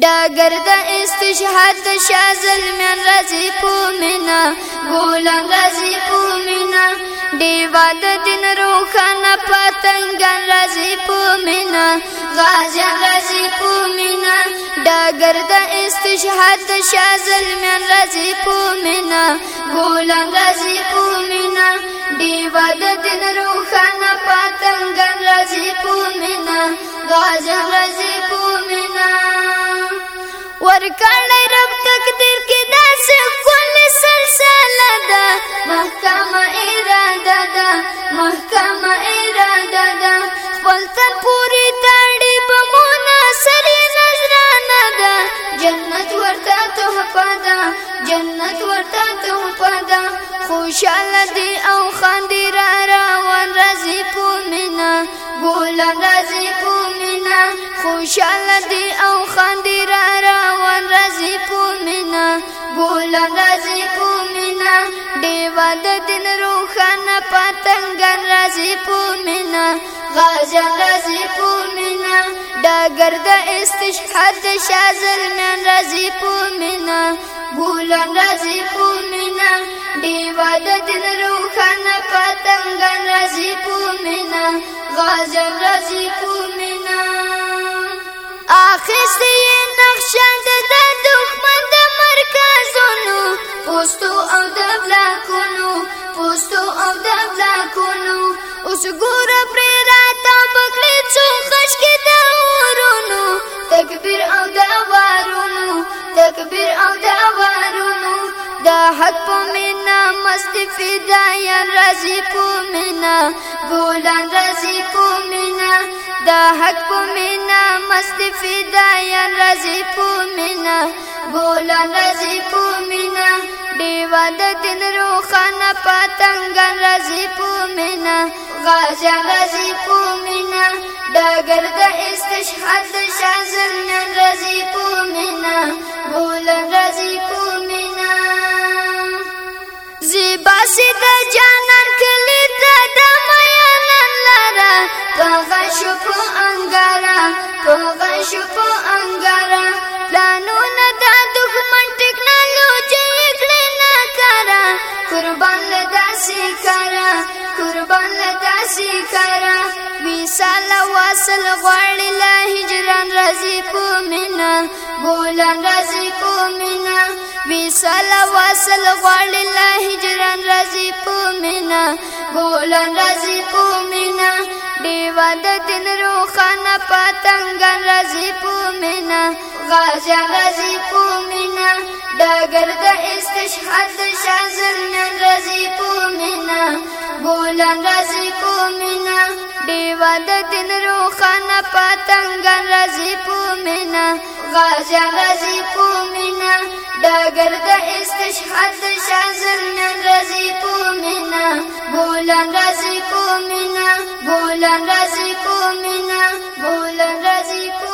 ډاګر د استشهاد د شاه زلمیان راځي په مینا ګولان راځي په مینا دیوا د دین روخانه پتنګان راځي په مینا غازیان راځي په مینا ډاګر د استشهاد د شاه زلمیان راځي په مینا ګولان راځي په مینا دیوا د دین روخانه پتنګان راځي په مینا خبر کړی رب تقدیر کې داس کل سلسله ده محکمه اراده ده محکمه اراده ده خپل تر پوری تاړي په مناسر نظرانه ده جنت ورته تحفه ده جنت ورته تحفه ده خوشاله دي او خاندي را روان راځي په مینا ګولان راځي په مینا خوشاله دي او خاندي د دین روخانه پتنګان راځي په مینا غازیان راځي په مینا ډګر د استشهاد شازلمیان راځي په مینا ګولان راځي په مینا دیوا د دین روخانه پتنګان راځي په مینا غازیان راځي په مینا اخستي پوستو او د بلاکونو پوستو او د بلاکونو اوس ګور پر راته پکړې څو خشکې د ورونو تکبیر او د وارونو تکبیر او د وارونو د حق په مینا مست فدايا رازي په مینا ګولان رازي په مینا د حق په مینا مست فدايا رازي په مینا ګولان رازي په مینا ډیو د دین روخانه پتنګ رازی پومینا غاجا رازی پومینا ډګر د استشهاد شازن رازی پومینا بول رازی پومینا زیبا سید جانان کلی ته د میانن لرا په غشو په انګارا په غشو په انګارا راشي کرا وصال واصل غواړي لا هجران راځي په مینا ګولان راځي په مینا وصال واصل غواړي لا هجران راځي په مینا ګولان راځي په مینا دیوا د دین روخانه پتنګ راځي په مینا غازی راځي په مینا دا ګرد استشهاد شازل نه دین روخانه پتنګ رازی پومینا غاجا رازی پومینا داګر د استشهاد شازن رازی پومینا بولان رازی پومینا بولان رازی پومینا بولان رازی پومینا